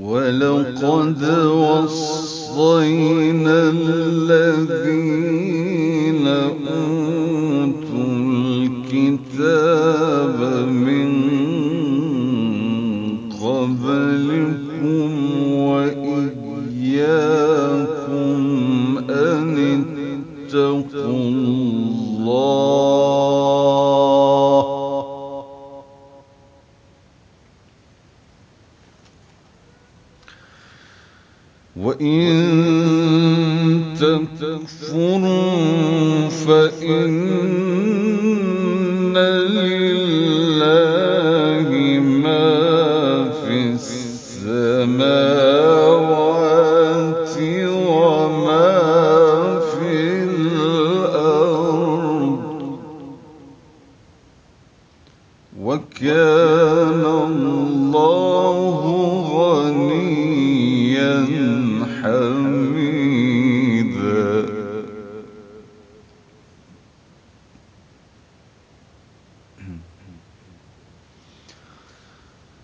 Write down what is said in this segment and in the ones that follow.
ولقد وصينا الذين تكفروا فإن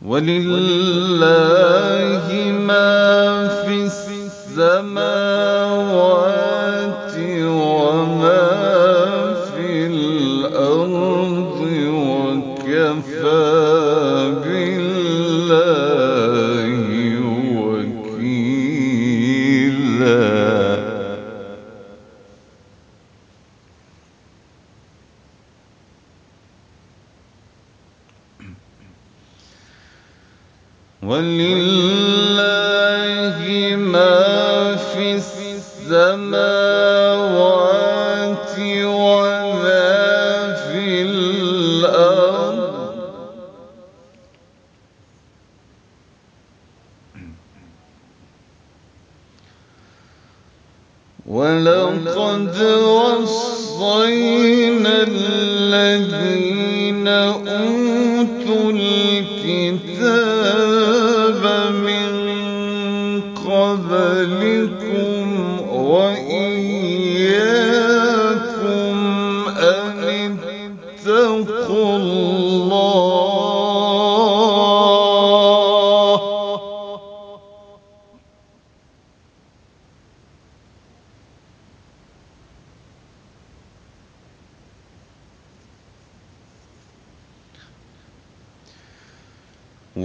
ولله ما في السماوات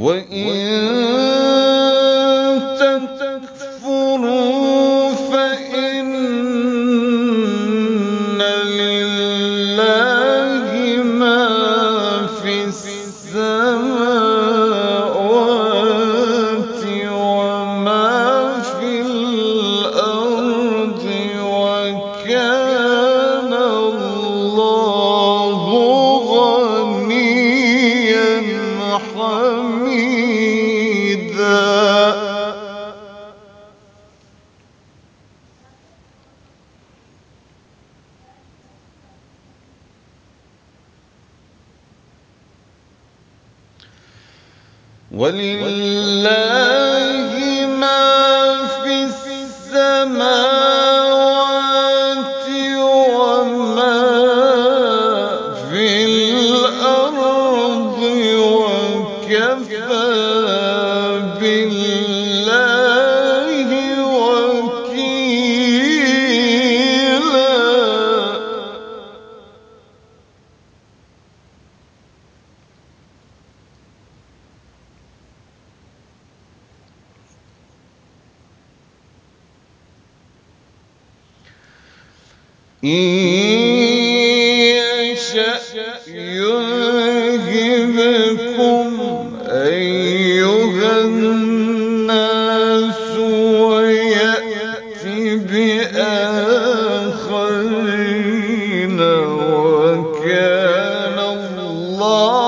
وإن ولله يشأ أيها الناس بآخرين وكان الله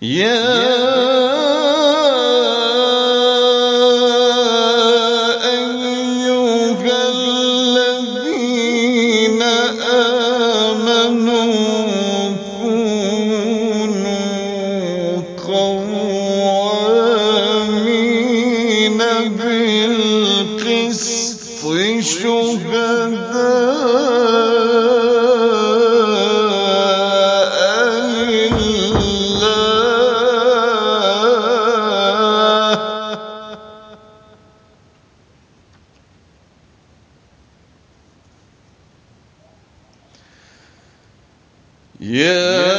Yeah. Yeah. yeah.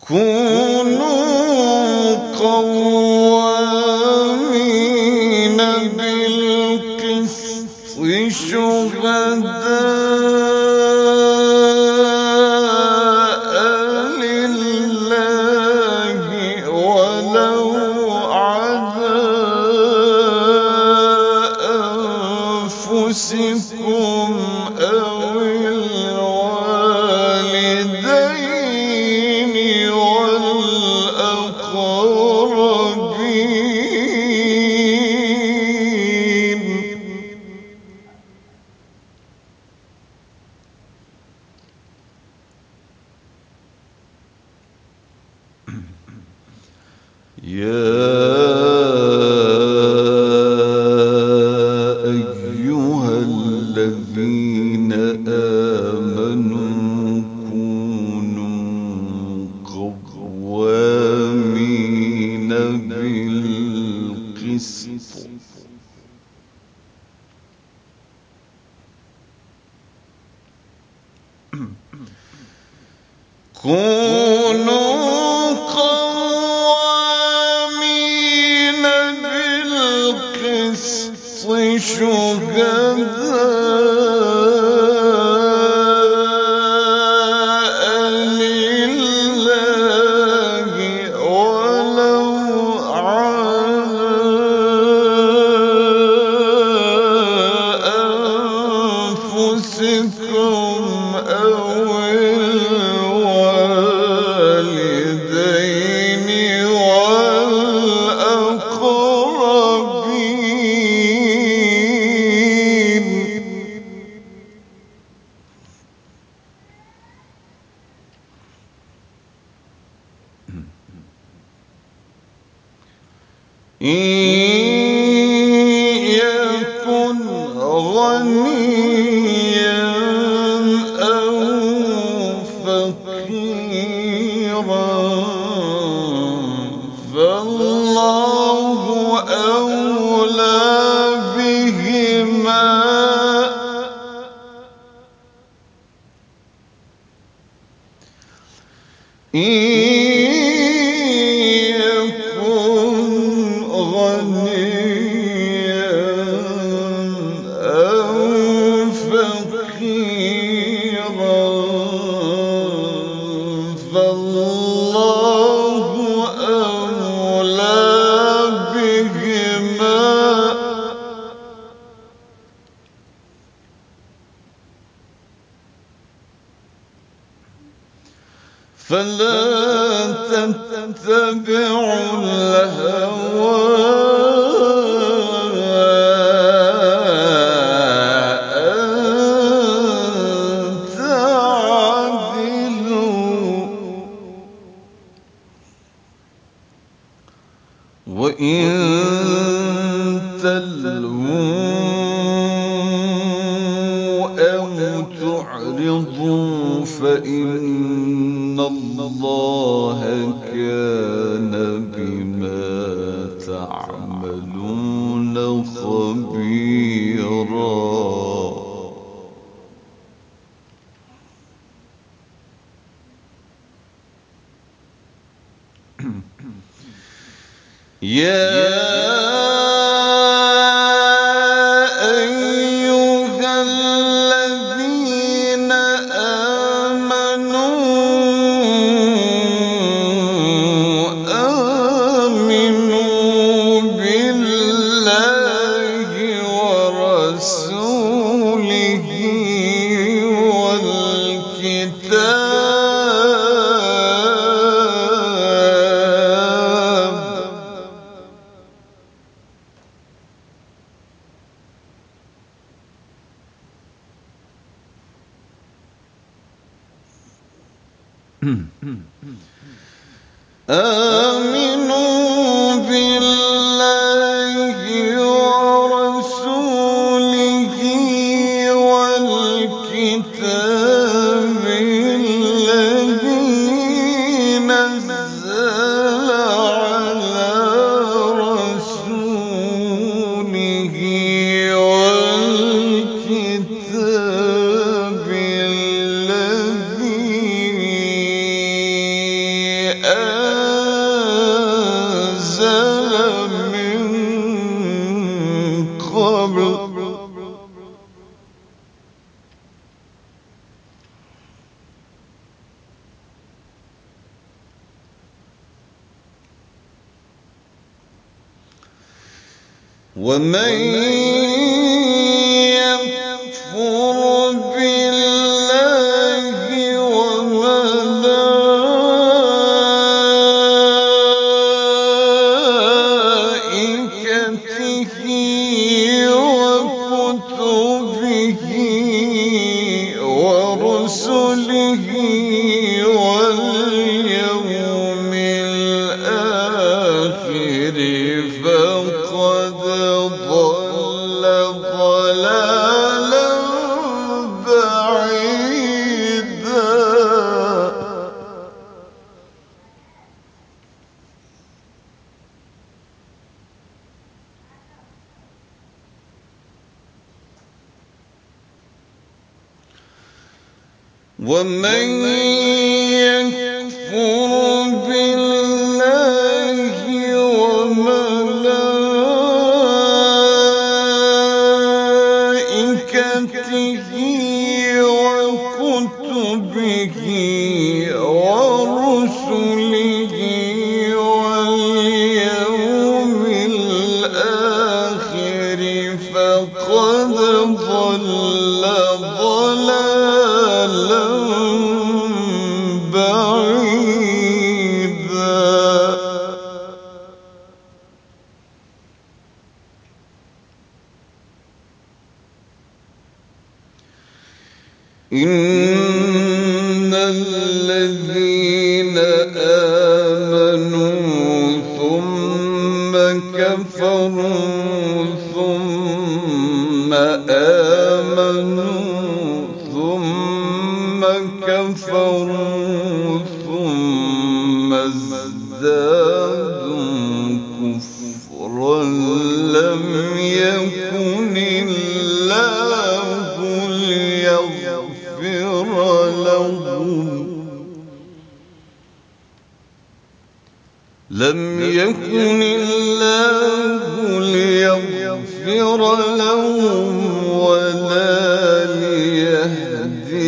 كون كونوا قوامين بالقسط شهداء. يكن غنيا أو فقيرا فالله أولى بهما. إن yeah. آمنوا أنزل من قبل. ومن ومن إن لهم ولا ليهديهم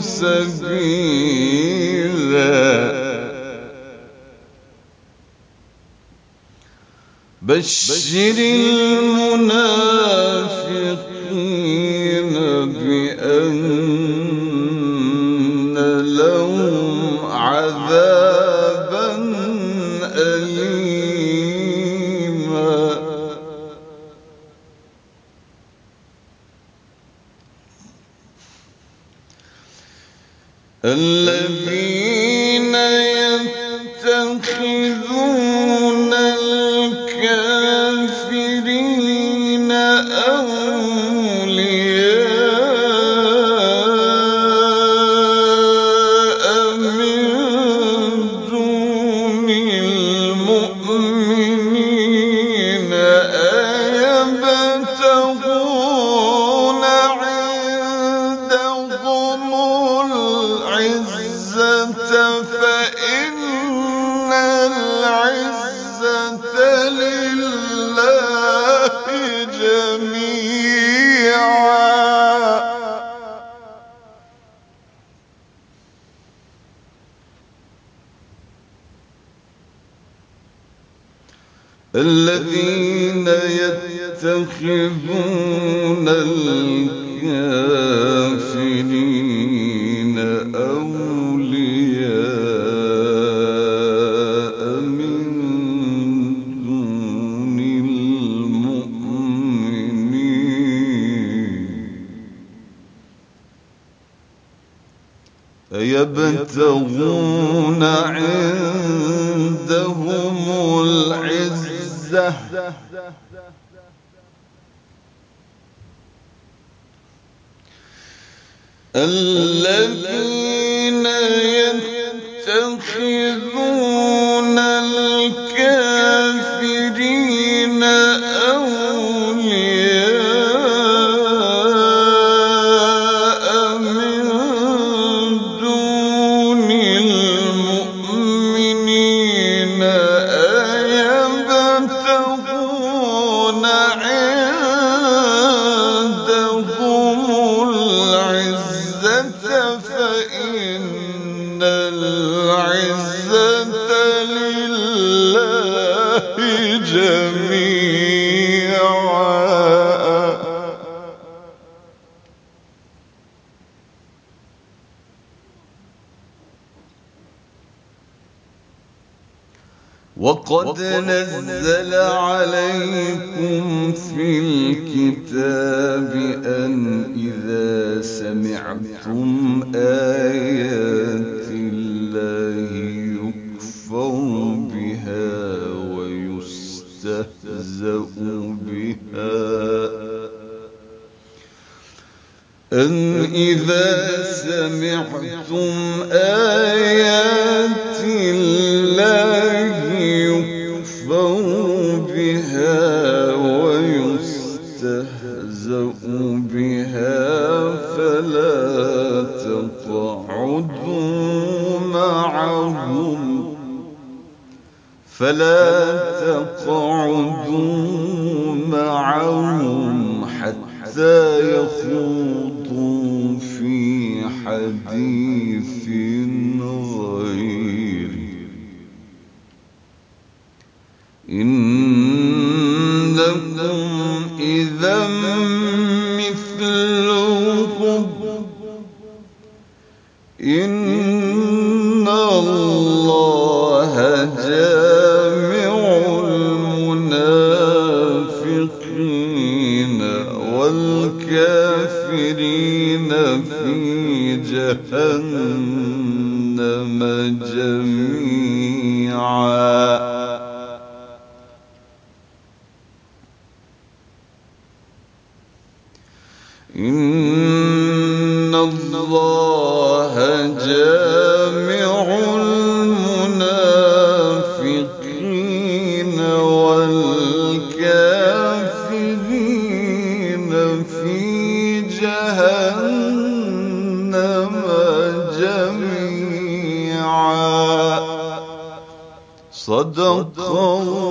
سبيلا. بشر المنافقين. الذين الذين يتخذون الكافرين أولياء من دون المؤمنين. أيبتغون العزة. الذين وقد نزل عليكم في الكتاب أن إذا سمعتم آيات الله يكفر بها ويستهزأ بها. أن إذا سمعتم آيات الله فلا تقعدوا معهم حتى يخوضوا في حديث إن الله جامع المنافقين والكافرين في جهنم جميعا صدق الله